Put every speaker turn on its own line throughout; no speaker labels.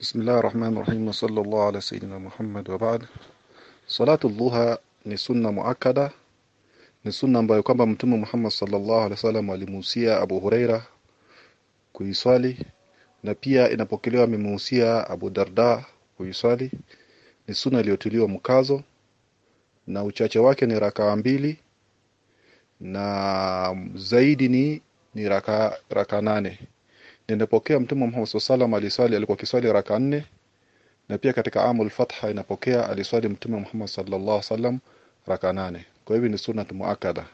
بسم الله الرحمن الرحيم وصلى الله على سيدنا Muhammad wa baad. Salatu dhuha ni sunna muakkada, ni sunna ambayo kwamba Mtume Muhammad sallallahu alaihi wasallam alimuhusia Abu Huraira kuiswali na pia inapokelewa amemuhusia Abu Darda kuiswali. Ni sunna iliyotiliwa mkazo na uchache wake ni rakaa mbili na zaidi ni ni raka raka nane. Ninapokea Mtume Muhammad sallallahu alaihi wasallam aliswali alikuwa kiswali raka nne na pia katika amul fatha inapokea aliswali Mtume Muhammad sallallahu alaihi wasallam raka nane. Kwa hivyo ni sunna muakkada.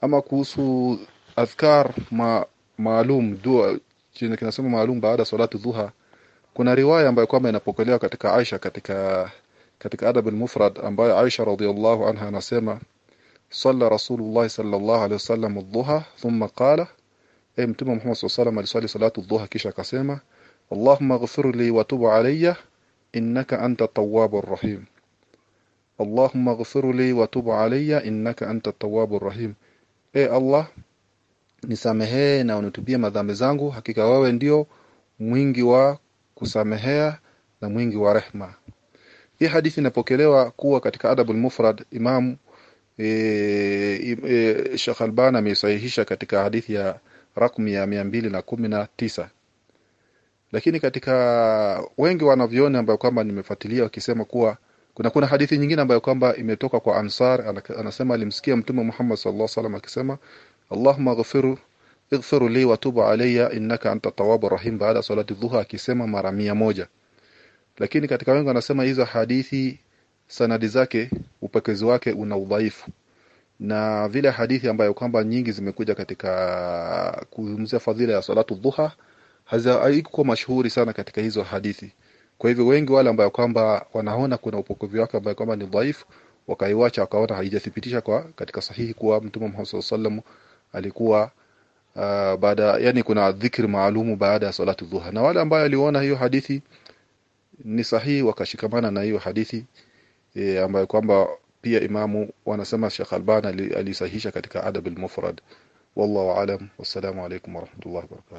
Ama kuhusu adhkar ma, maalum dua chenye kinasema maalum baada salatu dhuha, kuna riwaya ambayo kwamba inapokelewa katika Aisha katika katika adab al-mufrad ambayo Aisha radhiyallahu anha anasema صلى رسول الله صلى الله عليه وسلم الضحى ثم قال e mtume Muhammad sallallahu alaihi wasallam salatu dhuha kisha akasema Allahumma ighfir li wa tub alayya innaka anta tawwabur rahim. Allahumma ighfir li wa tub alayya innaka anta tawwabur rahim. E Allah nisamehee na unitubie madhambi zangu hakika wewe ndio mwingi wa kusamehea na mwingi wa rehma. Hii hadithi inapokelewa kuwa katika adabul mufrad imam e, e, Sheikh Albani ameisahihisha katika hadithi ya rakmu ya na kumi tisa. Lakini katika wengi wanavyoni ambayo kwamba nimefuatilia wakisema kuwa kuna kuna hadithi nyingine ambayo kwamba imetoka kwa Ansar anasema alimsikia Mtume Muhammad sallallahu alaihi wasallam akisema Allahumma ghfiru ighfir li wa tub alayya innaka anta tawwabur rahim baada salati dhuha akisema mara moja. Lakini katika wengi wanasema hizo hadithi sanadi zake upekezi wake una udhaifu na vile hadithi ambayo kwamba nyingi zimekuja katika kuzungumzia fadhila ya salatu dhuha haiko mashuhuri sana katika hizo hadithi. Kwa hivyo wengi wale ambao kwamba wanaona kuna upokovu wake ambao kwamba ni dhaifu wakaiwacha wakaona haijathibitisha kwa katika sahihi kuwa mtume Muhammad alaihi alikuwa uh, baada yani kuna dhikri maalumu baada ya salatu dhuha. Na wale ambao aliona hiyo hadithi ni sahihi wakashikamana na hiyo hadithi e, ambayo kwamba pia imamu wanasema Sheikh Albani alisahihisha katika adab al-mufrad wallahu alam wassalamu alaykum warahmatullahi wabarakatuh